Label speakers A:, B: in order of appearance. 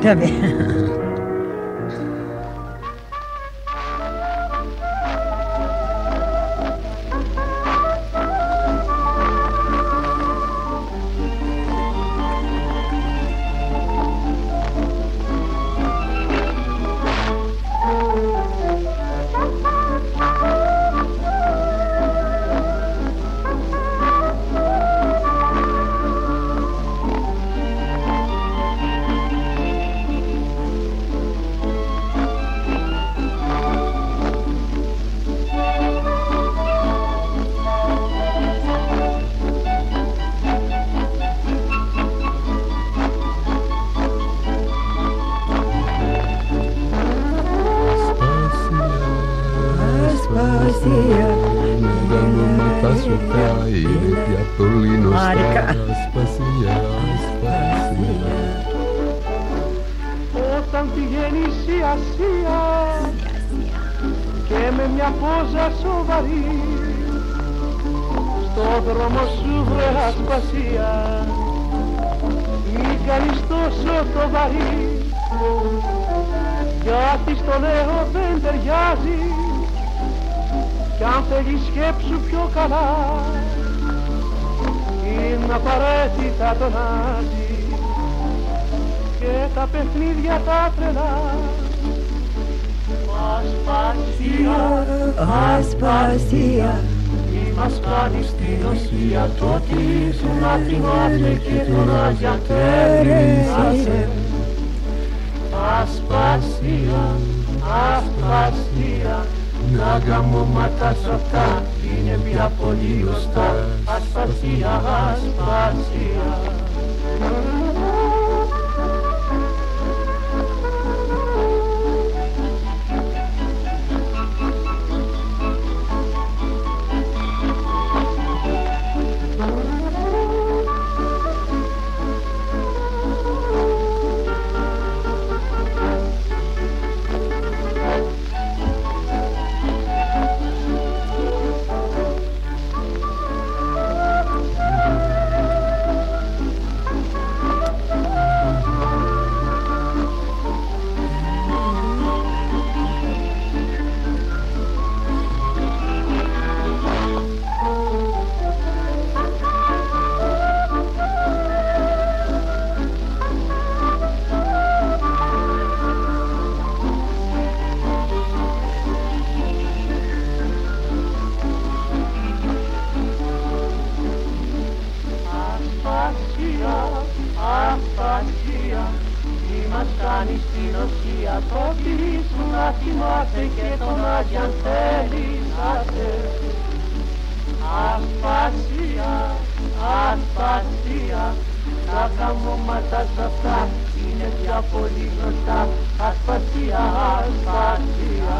A: 特别。
B: Τα σου είναι πια πολύ γνωστά
A: Μάρικα.
B: Ασπασία, ασπασία
C: Όταν πηγαίνεις η Ασία και με μια πόζα σοβαρή στο δρόμο σου βρε ασπασία. Μη κάνεις τόσο το βαρύ γιατί στο λέω δεν ταιριάζει κι αν θέλεις σκέψου πιο καλά είναι απαραίτητα τον Άζη και τα παιχνίδια τα τρελά. Ασπασία,
A: Ασπασία
C: μη μας κάνεις την οσία το τι σου να θυμάσαι και τον Άζια τέλεισε Ασπασία, ασπασία να γαμώματα σ' αυτά είναι πια πολύ γνωστά Ασπασία, ασπασία Ασπασία, ασπασία Μη μας κάνεις την οσία. Το τι σου να θυμάσαι και τον Άγια αν θέλεις άσε. Ασπασία, ασπασία Τα καμώματα σ' αυτά είναι πια πολύ γνωστά. Ασπασία, ασπασία